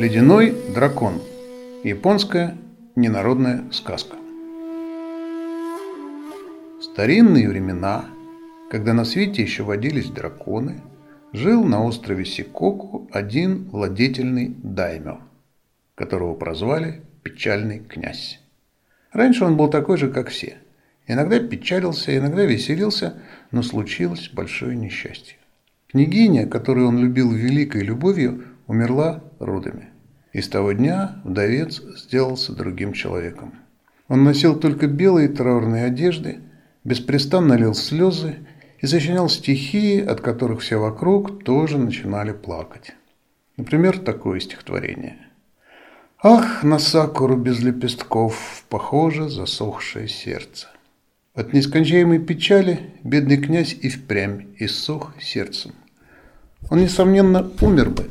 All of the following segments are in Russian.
Ледяной дракон. Японская ненародная сказка. В старинные времена, когда на свете еще водились драконы, жил на острове Сикоку один владетельный даймё, которого прозвали Печальный князь. Раньше он был такой же, как все. Иногда печалился, иногда веселился, но случилось большое несчастье. Княгиня, которую он любил великой любовью, умерла родами. И с того дня вдовец сделался другим человеком. Он носил только белые траурные одежды, беспрестанно лил слезы и сочинял стихи, от которых все вокруг тоже начинали плакать. Например, такое стихотворение. «Ах, на сакуру без лепестков, похоже засохшее сердце». От нескончаемой печали бедный князь и впрямь иссох сердцем. Он, несомненно, умер бы,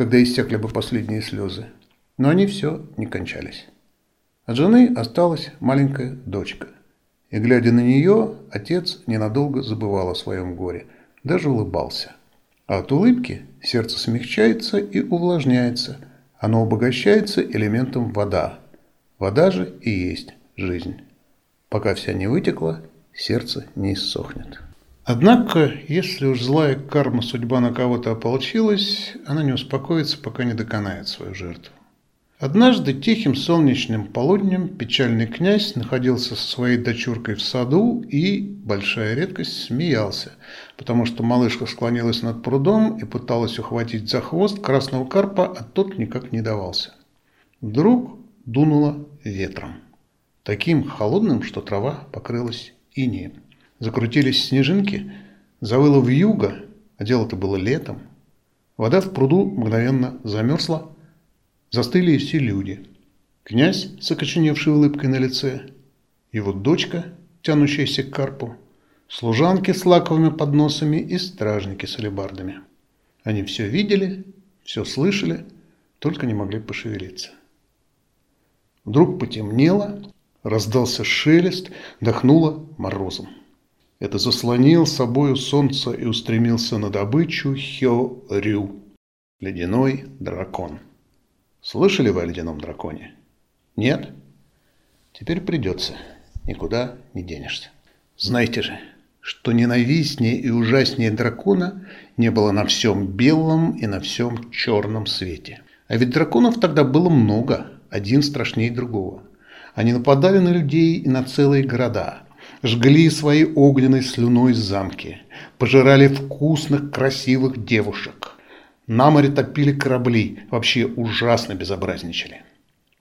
когда иссякли бы последние слезы, но они все не кончались. От жены осталась маленькая дочка, и, глядя на нее, отец ненадолго забывал о своем горе, даже улыбался. А от улыбки сердце смягчается и увлажняется, оно обогащается элементом вода. Вода же и есть жизнь. Пока вся не вытекла, сердце не иссохнет. Однако, если уж злая карма судьба на кого-то ополчилась, она не успокоится, пока не доконает свою жертву. Однажды тихим солнечным полуднем печальный князь находился со своей дочуркой в саду и, большая редкость, смеялся, потому что малышка склонилась над прудом и пыталась ухватить за хвост красного карпа, а тот никак не давался. Вдруг дунуло ветром таким холодным, что трава покрылась инеем. Закрутились снежинки, завыло вьюга, а дело-то было летом. Вода в пруду мгновенно замерзла, застыли и все люди. Князь с окоченевшей улыбкой на лице, его дочка, тянущаяся к карпу, служанки с лаковыми подносами и стражники с алебардами. Они все видели, все слышали, только не могли пошевелиться. Вдруг потемнело, Раздался шелест, дохнуло морозом. Это заслонил собою солнце и устремился на добычу Хё-Рю, ледяной дракон. Слышали вы о ледяном драконе? Нет? Теперь придется, никуда не денешься. Знайте же, что ненавистнее и ужаснее дракона не было на всем белом и на всем черном свете. А ведь драконов тогда было много, один страшнее другого. Они нападали на людей и на целые города, жгли своей огненной слюной замки, пожирали вкусных, красивых девушек. На море топили корабли, вообще ужасно безобразничали.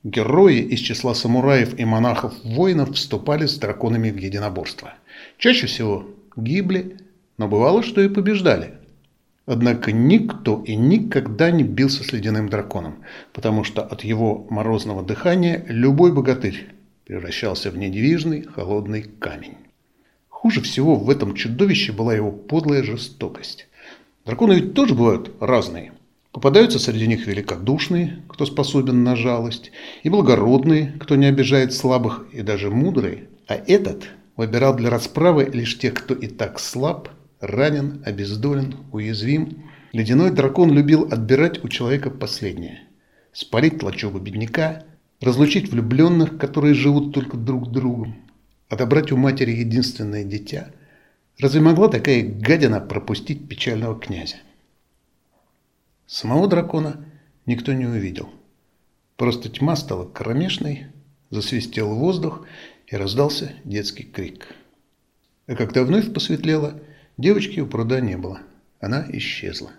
Герои из числа самураев и монахов-воинов вступали с драконами в единоборство. Чаще всего гибли, но бывало, что и побеждали. Однако никто и никогда не бился с ледяным драконом, потому что от его морозного дыхания любой богатырь превращался в недвижный холодный камень. Хуже всего в этом чудовище была его подлая жестокость. Драконы ведь тоже бывают разные. Попадаются среди них великодушные, кто способен на жалость, и благородные, кто не обижает слабых, и даже мудрые. А этот выбирал для расправы лишь тех, кто и так слаб, ранен, обездолен, уязвим. Ледяной дракон любил отбирать у человека последнее. Спалить лачугу бедняка, разлучить влюбленных, которые живут только друг другом, отобрать у матери единственное дитя. Разве могла такая гадина пропустить печального князя? Самого дракона никто не увидел. Просто тьма стала кромешной, засвистел воздух и раздался детский крик. А когда вновь посветлело, Девочки у пруда не было. Она исчезла.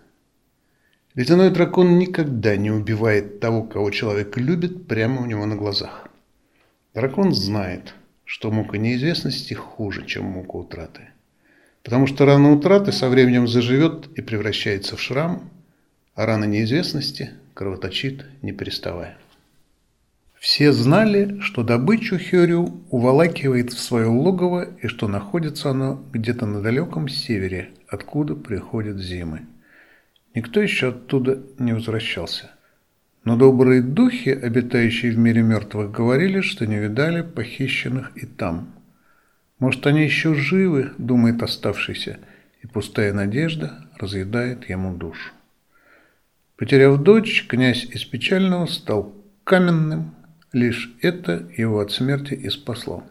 Ледяной дракон никогда не убивает того, кого человек любит, прямо у него на глазах. Дракон знает, что мука неизвестности хуже, чем мука утраты. Потому что рана утраты со временем заживет и превращается в шрам, а рана неизвестности кровоточит, не переставая. Все знали, что добычу Хёрю уволакивает в свое логово и что находится оно где-то на далеком севере, откуда приходят зимы. Никто еще оттуда не возвращался. Но добрые духи, обитающие в мире мертвых, говорили, что не видали похищенных и там. Может, они еще живы, думает оставшийся, и пустая надежда разъедает ему душу. Потеряв дочь, князь из печального стал каменным, лишь это его от смерти и спасло.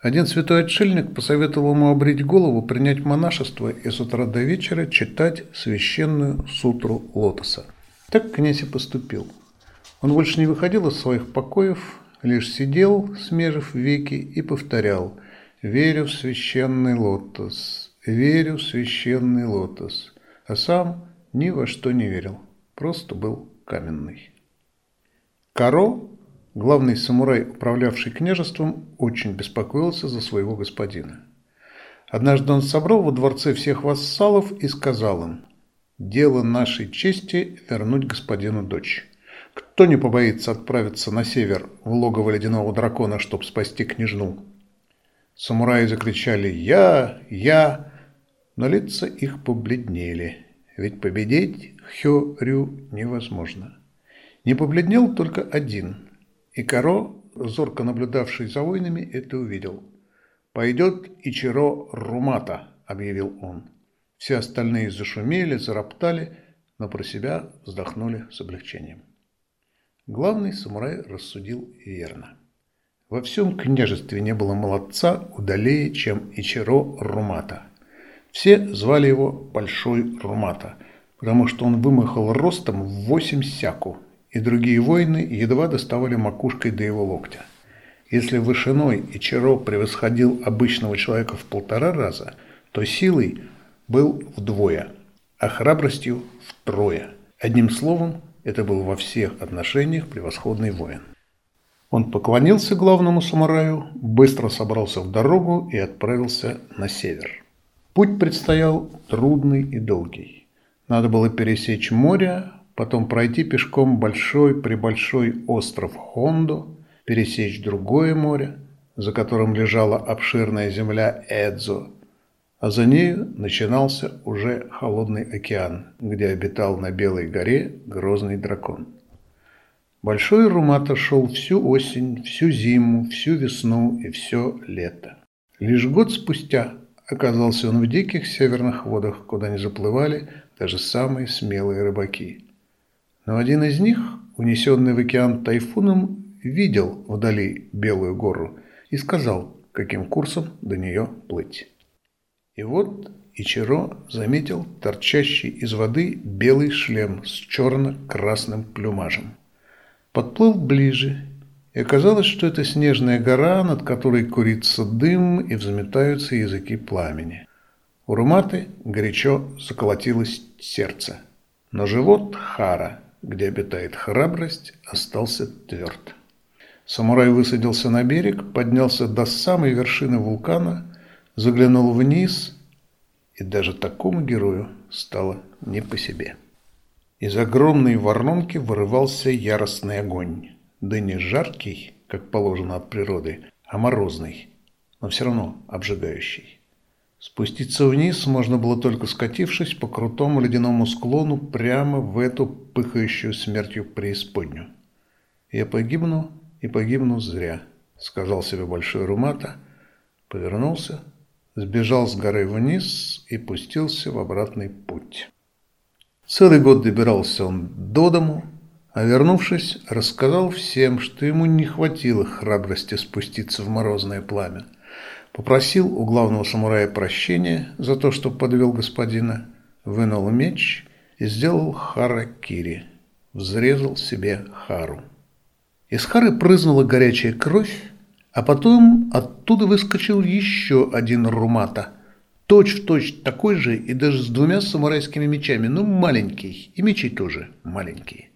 Один святой отшельник посоветовал ему обрить голову, принять монашество и с утра до вечера читать священную сутру лотоса. Так князь и поступил. Он больше не выходил из своих покоев, лишь сидел, смежив веки, и повторял «Верю в священный лотос, верю в священный лотос», а сам ни во что не верил, просто был каменный. Каро Главный самурай, управлявший княжеством, очень беспокоился за своего господина. Однажды он собрал во дворце всех вассалов и сказал им, «Дело нашей чести вернуть господину дочь. Кто не побоится отправиться на север в логово ледяного дракона, чтобы спасти княжну?» Самураи закричали «Я! Я!», но лица их побледнели, ведь победить Хё-Рю невозможно. Не побледнел только один – и Каро, зорко наблюдавший за войнами, это увидел. «Пойдет Ичиро Румата», — объявил он. Все остальные зашумели, зароптали, но про себя вздохнули с облегчением. Главный самурай рассудил верно. Во всем княжестве не было молодца удалее, чем Ичиро Румата. Все звали его Большой Румата, потому что он вымахал ростом в восемь сяку – и другие воины едва доставали макушкой до его локтя. Если вышиной Ичиро превосходил обычного человека в полтора раза, то силой был вдвое, а храбростью втрое. Одним словом, это был во всех отношениях превосходный воин. Он поклонился главному самураю, быстро собрался в дорогу и отправился на север. Путь предстоял трудный и долгий. Надо было пересечь море, потом пройти пешком большой-пребольшой остров Хондо, пересечь другое море, за которым лежала обширная земля Эдзо, а за нею начинался уже холодный океан, где обитал на Белой горе грозный дракон. Большой Румата шел всю осень, всю зиму, всю весну и все лето. Лишь год спустя оказался он в диких северных водах, куда не заплывали даже самые смелые рыбаки – но один из них, унесенный в океан тайфуном, видел вдали Белую гору и сказал, каким курсом до нее плыть. И вот Ичиро заметил торчащий из воды белый шлем с черно-красным плюмажем. Подплыл ближе, и оказалось, что это снежная гора, над которой курится дым и взметаются языки пламени. У Руматы горячо заколотилось сердце, но живот Хара где обитает храбрость, остался тверд. Самурай высадился на берег, поднялся до самой вершины вулкана, заглянул вниз, и даже такому герою стало не по себе. Из огромной воронки вырывался яростный огонь, да не жаркий, как положено от природы, а морозный, но все равно обжигающий. Спуститься вниз можно было только скатившись по крутому ледяному склону прямо в эту пыхающую смертью преисподнюю. «Я погибну и погибну зря», — сказал себе Большой Румата, повернулся, сбежал с горы вниз и пустился в обратный путь. Целый год добирался он до дому, а вернувшись, рассказал всем, что ему не хватило храбрости спуститься в морозное пламя попросил у главного самурая прощения за то, что подвел господина, вынул меч и сделал харакири, взрезал себе хару. Из хары прызнула горячая кровь, а потом оттуда выскочил еще один румата, точь-в-точь точь такой же и даже с двумя самурайскими мечами, но маленький, и мечи тоже маленькие.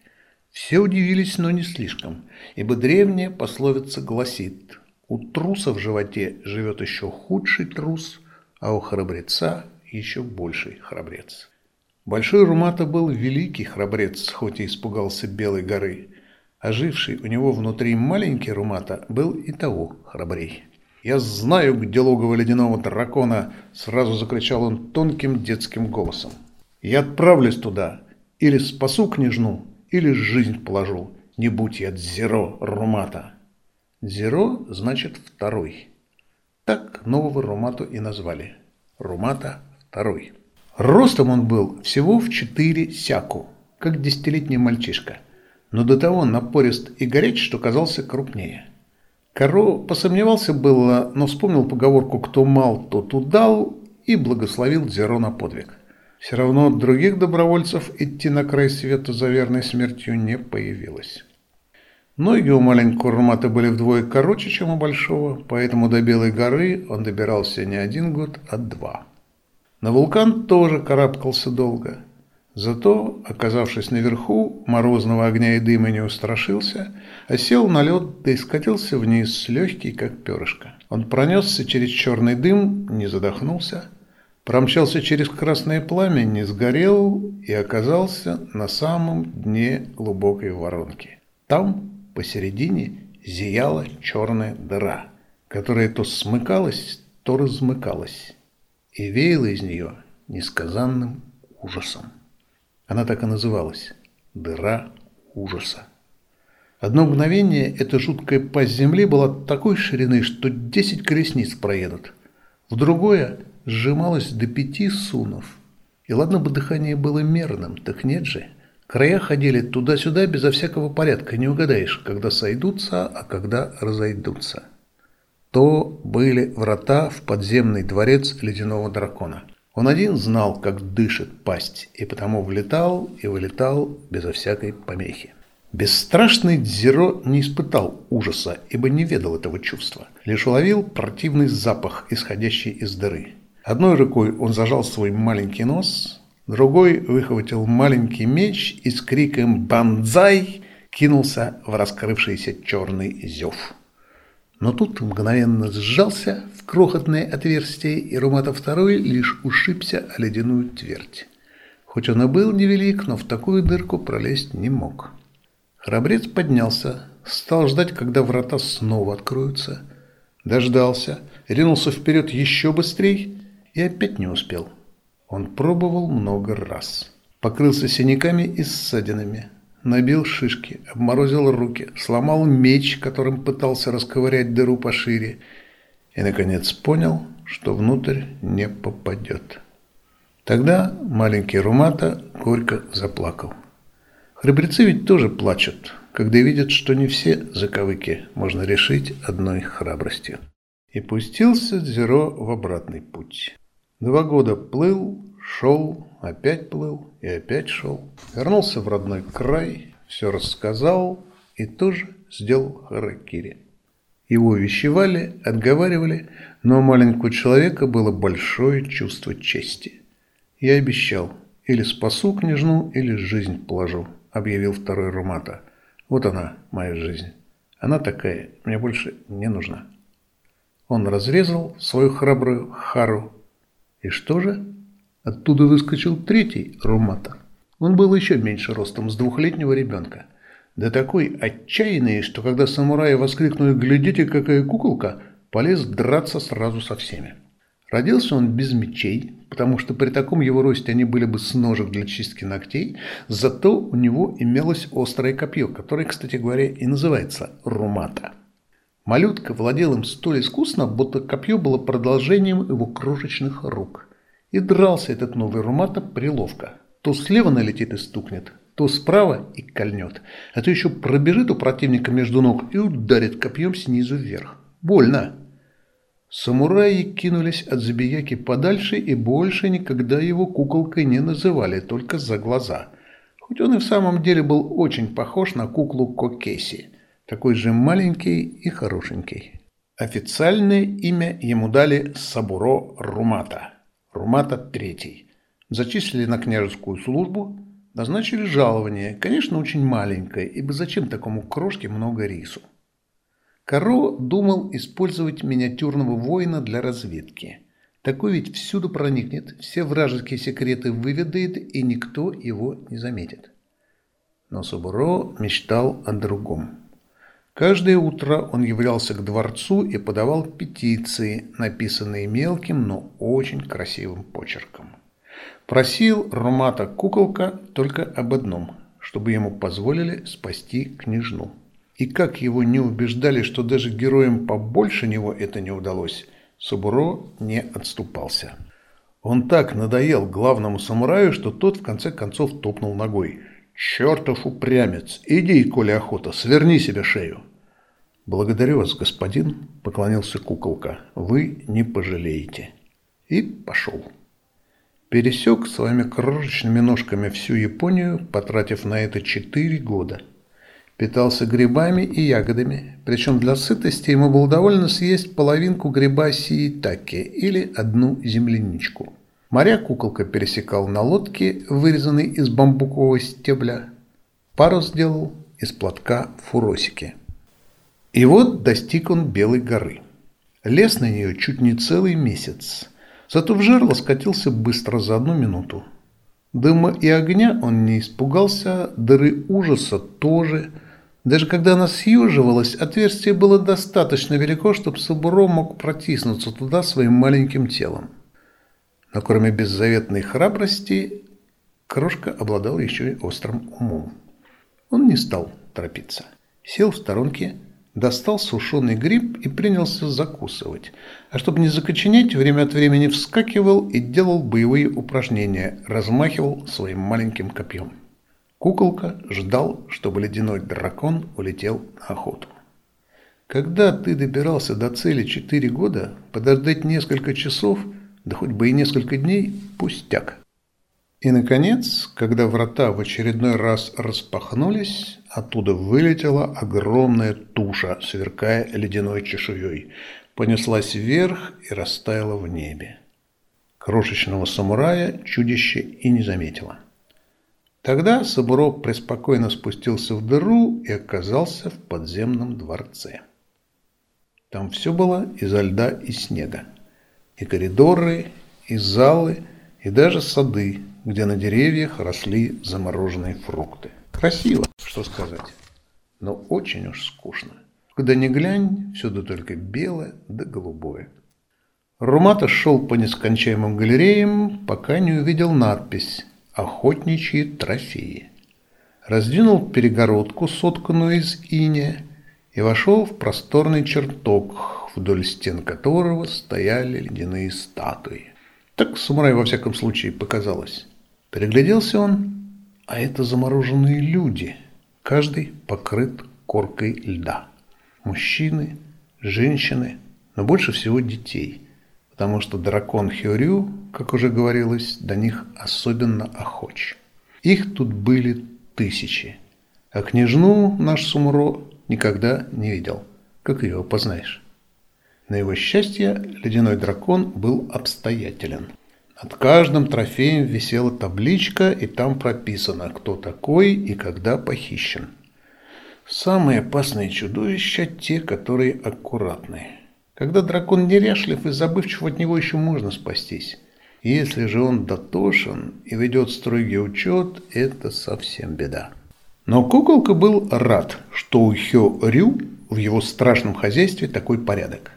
Все удивились, но не слишком, ибо древняя пословица гласит – у труса в животе живет еще худший трус, а у храбреца еще больший храбрец. Большой Румата был великий храбрец, хоть и испугался Белой горы, а живший у него внутри маленький Румата был и того храбрей. «Я знаю, где логово ледяного дракона!» – сразу закричал он тонким детским голосом. «Я отправлюсь туда, или спасу княжну, или жизнь положу, не будь я дзеро Румата!» Зеро значит второй. Так нового Румату и назвали. Румата второй. Ростом он был всего в четыре сяку. как десятилетний мальчишка, но до того напорист и горяч, что казался крупнее. Каро посомневался было, но вспомнил поговорку «кто мал, тот удал» и благословил Зеро на подвиг. Все равно других добровольцев идти на край света за верной смертью не появилось. Ноги у маленького Румата были вдвое короче, чем у большого, поэтому до Белой горы он добирался не один год, а два. На вулкан тоже карабкался долго. Зато, оказавшись наверху, морозного огня и дыма не устрашился, а сел на лед да и скатился вниз, легкий, как перышко. Он пронесся через черный дым, не задохнулся, промчался через красное пламя, не сгорел и оказался на самом дне глубокой воронки. Там посередине зияла черная дыра, которая то смыкалась, то размыкалась, и веяла из нее несказанным ужасом. Она так и называлась – дыра ужаса. Одно мгновение эта жуткая пасть земли была такой ширины, что десять колесниц проедут. В другое сжималась до пяти сунов. И ладно бы дыхание было мерным, так нет же – Края ходили туда-сюда безо всякого порядка, не угадаешь, когда сойдутся, а когда разойдутся. То были врата в подземный дворец ледяного дракона. Он один знал, как дышит пасть, и потому влетал и вылетал безо всякой помехи. Бесстрашный Дзиро не испытал ужаса, ибо не ведал этого чувства. Лишь уловил противный запах, исходящий из дыры. Одной рукой он зажал свой маленький нос, Другой выхватил маленький меч и с криком «Бандзай!» кинулся в раскрывшийся черный зев. Но тут мгновенно сжался в крохотное отверстие, и Румата второй лишь ушибся о ледяную твердь. Хоть он и был невелик, но в такую дырку пролезть не мог. Храбрец поднялся, стал ждать, когда врата снова откроются. Дождался, ринулся вперед еще быстрее и опять не успел. Он пробовал много раз. Покрылся синяками и ссадинами. Набил шишки, обморозил руки, сломал меч, которым пытался расковырять дыру пошире. И, наконец, понял, что внутрь не попадет. Тогда маленький Румата горько заплакал. Храбрецы ведь тоже плачут, когда видят, что не все заковыки можно решить одной храбростью. И пустился Зеро в обратный путь. Два года плыл, шел, опять плыл и опять шел. Вернулся в родной край, все рассказал и тоже сделал харакири. Его увещевали, отговаривали, но у маленького человека было большое чувство чести. «Я обещал, или спасу княжну, или жизнь положу», — объявил второй Румата. «Вот она, моя жизнь. Она такая, мне больше не нужна». Он разрезал свою храбрую хару и что же? Оттуда выскочил третий румата. Он был еще меньше ростом, с двухлетнего ребенка. Да такой отчаянный, что когда самураи воскликнули «Глядите, какая куколка!», полез драться сразу со всеми. Родился он без мечей, потому что при таком его росте они были бы с ножек для чистки ногтей, зато у него имелось острое копье, которое, кстати говоря, и называется румата. Малютка владел им столь искусно, будто копье было продолжением его крошечных рук. И дрался этот новый румата приловко. То слева налетит и стукнет, то справа и кольнет, а то еще пробежит у противника между ног и ударит копьем снизу вверх. Больно. Самураи кинулись от забияки подальше и больше никогда его куколкой не называли, только за глаза. Хоть он и в самом деле был очень похож на куклу Кокеси такой же маленький и хорошенький. Официальное имя ему дали Сабуро Румата, Румата III. Зачислили на княжескую службу, назначили жалование, конечно, очень маленькое, ибо зачем такому крошке много рису? Каро думал использовать миниатюрного воина для разведки. Такой ведь всюду проникнет, все вражеские секреты выведает, и никто его не заметит. Но Сабуро мечтал о другом. Каждое утро он являлся к дворцу и подавал петиции, написанные мелким, но очень красивым почерком. Просил Румата Куколка только об одном, чтобы ему позволили спасти княжну. И как его не убеждали, что даже героям побольше него это не удалось, Сабуро не отступался. Он так надоел главному самураю, что тот в конце концов топнул ногой. «Чертов упрямец! Иди, коли охота, сверни себе шею!» «Благодарю вас, господин», — поклонился куколка. «Вы не пожалеете». И пошел. Пересек своими крошечными ножками всю Японию, потратив на это четыре года. Питался грибами и ягодами, причем для сытости ему было довольно съесть половинку гриба сиитаки или одну земляничку. Моря куколка пересекал на лодке, вырезанной из бамбукового стебля. Парус сделал из платка фуросики. И вот достиг он Белой горы. Лез на нее чуть не целый месяц. Зато в жерло скатился быстро за одну минуту. Дыма и огня он не испугался, дыры ужаса тоже – даже когда она съеживалась, отверстие было достаточно велико, чтобы Сабуро мог протиснуться туда своим маленьким телом. Но кроме беззаветной храбрости, крошка обладал еще и острым умом. Он не стал торопиться. Сел в сторонке, достал сушеный гриб и принялся закусывать. А чтобы не закоченеть, время от времени вскакивал и делал боевые упражнения, размахивал своим маленьким копьем. Куколка ждал, чтобы ледяной дракон улетел на охоту. Когда ты добирался до цели четыре года, подождать несколько часов, да хоть бы и несколько дней, пустяк. И, наконец, когда врата в очередной раз распахнулись, оттуда вылетела огромная туша, сверкая ледяной чешуей, понеслась вверх и растаяла в небе. Крошечного самурая чудище и не заметило. Тогда Сабуров преспокойно спустился в дыру и оказался в подземном дворце. Там все было изо льда и снега. И коридоры, и залы, и даже сады, где на деревьях росли замороженные фрукты. Красиво, что сказать, но очень уж скучно. Куда ни глянь, всюду только белое да голубое. Румата шел по нескончаемым галереям, пока не увидел надпись охотничьи трофеи. Раздвинул перегородку, сотканную из иния, и вошел в просторный чертог, вдоль стен которого стояли ледяные статуи. Так самурай во всяком случае показалось. Перегляделся он, а это замороженные люди, каждый покрыт коркой льда. Мужчины, женщины, но больше всего детей – потому что дракон Хёрю, как уже говорилось, до них особенно охоч. Их тут были тысячи, а княжну наш Сумуро никогда не видел. Как ее познаешь? На его счастье, ледяной дракон был обстоятелен. Над каждым трофеем висела табличка, и там прописано, кто такой и когда похищен. Самые опасные чудовища – те, которые аккуратные. Когда дракон неряшлив и забывчив, от него еще можно спастись. Если же он дотошен и ведет строгий учет, это совсем беда. Но куколка был рад, что у Хё Рю в его страшном хозяйстве такой порядок.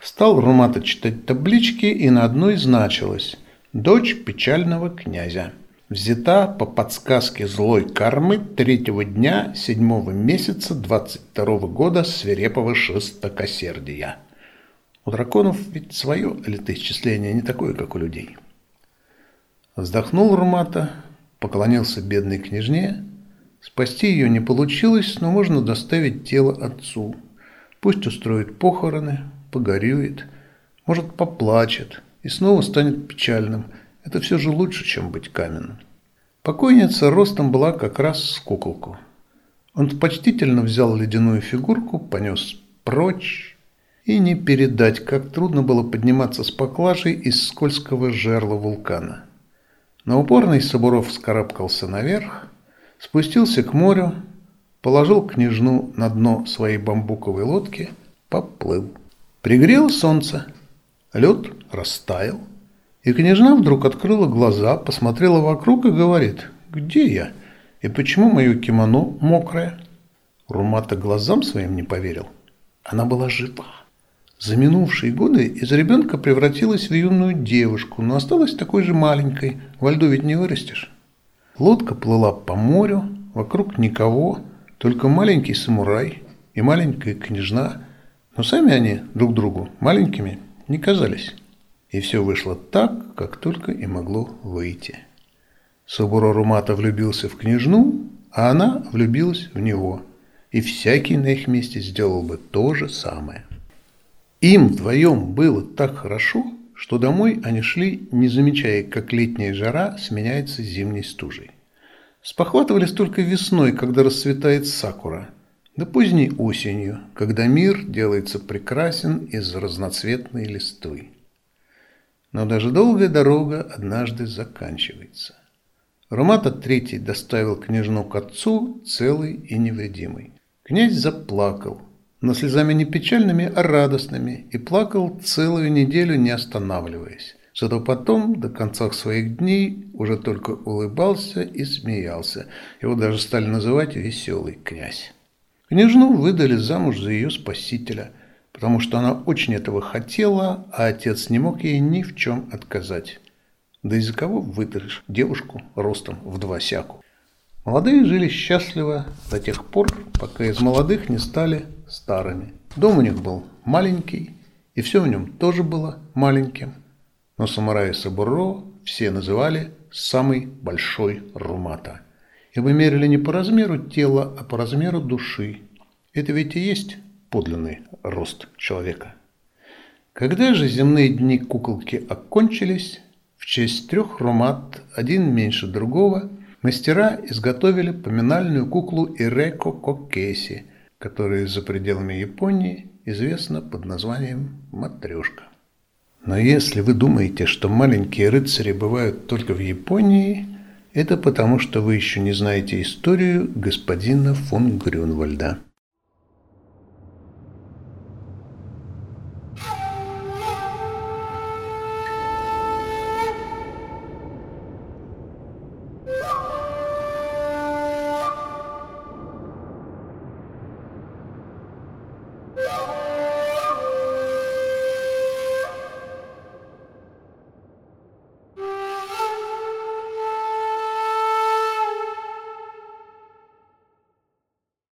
Стал Румата читать таблички, и на одной значилось «Дочь печального князя». Взята по подсказке злой кармы третьего дня седьмого месяца двадцать второго года свирепого шестокосердия. У драконов ведь свое летоисчисление не такое, как у людей. Вздохнул Румата, поклонился бедной княжне. Спасти ее не получилось, но можно доставить тело отцу. Пусть устроит похороны, погорюет, может поплачет и снова станет печальным. Это все же лучше, чем быть каменным. Покойница ростом была как раз с куколку. Он почтительно взял ледяную фигурку, понес прочь, и не передать, как трудно было подниматься с поклажей из скользкого жерла вулкана. Но упорный Сабуров скарабкался наверх, спустился к морю, положил княжну на дно своей бамбуковой лодки, поплыл. Пригрело солнце, лед растаял, и княжна вдруг открыла глаза, посмотрела вокруг и говорит, «Где я? И почему мое кимоно мокрое?» Румата глазам своим не поверил. Она была жива. За минувшие годы из ребенка превратилась в юную девушку, но осталась такой же маленькой, во льду ведь не вырастешь. Лодка плыла по морю, вокруг никого, только маленький самурай и маленькая княжна, но сами они друг другу маленькими не казались. И все вышло так, как только и могло выйти. Сабуро Румата влюбился в княжну, а она влюбилась в него, и всякий на их месте сделал бы то же самое. Им вдвоем было так хорошо, что домой они шли, не замечая, как летняя жара сменяется зимней стужей. Спохватывались только весной, когда расцветает сакура, да поздней осенью, когда мир делается прекрасен из разноцветной листвы. Но даже долгая дорога однажды заканчивается. Румата Третий доставил княжну к отцу целый и невредимый. Князь заплакал, но слезами не печальными, а радостными, и плакал целую неделю, не останавливаясь. Зато потом, до конца своих дней, уже только улыбался и смеялся. Его даже стали называть «веселый князь». Княжну выдали замуж за ее спасителя, потому что она очень этого хотела, а отец не мог ей ни в чем отказать. Да из-за кого выдашь девушку ростом в два сяку? Молодые жили счастливо до тех пор, пока из молодых не стали старыми. Дом у них был маленький, и все в нем тоже было маленьким но самураи Сабуро все называли «самый большой румата». Ибо мерили не по размеру тела, а по размеру души. Это ведь и есть подлинный рост человека. Когда же земные дни куколки окончились, в честь трех румат, один меньше другого, мастера изготовили поминальную куклу Иреко Кокеси, которая за пределами Японии известна под названием «Матрешка». Но если вы думаете, что маленькие рыцари бывают только в Японии, это потому, что вы еще не знаете историю господина фон Грюнвальда.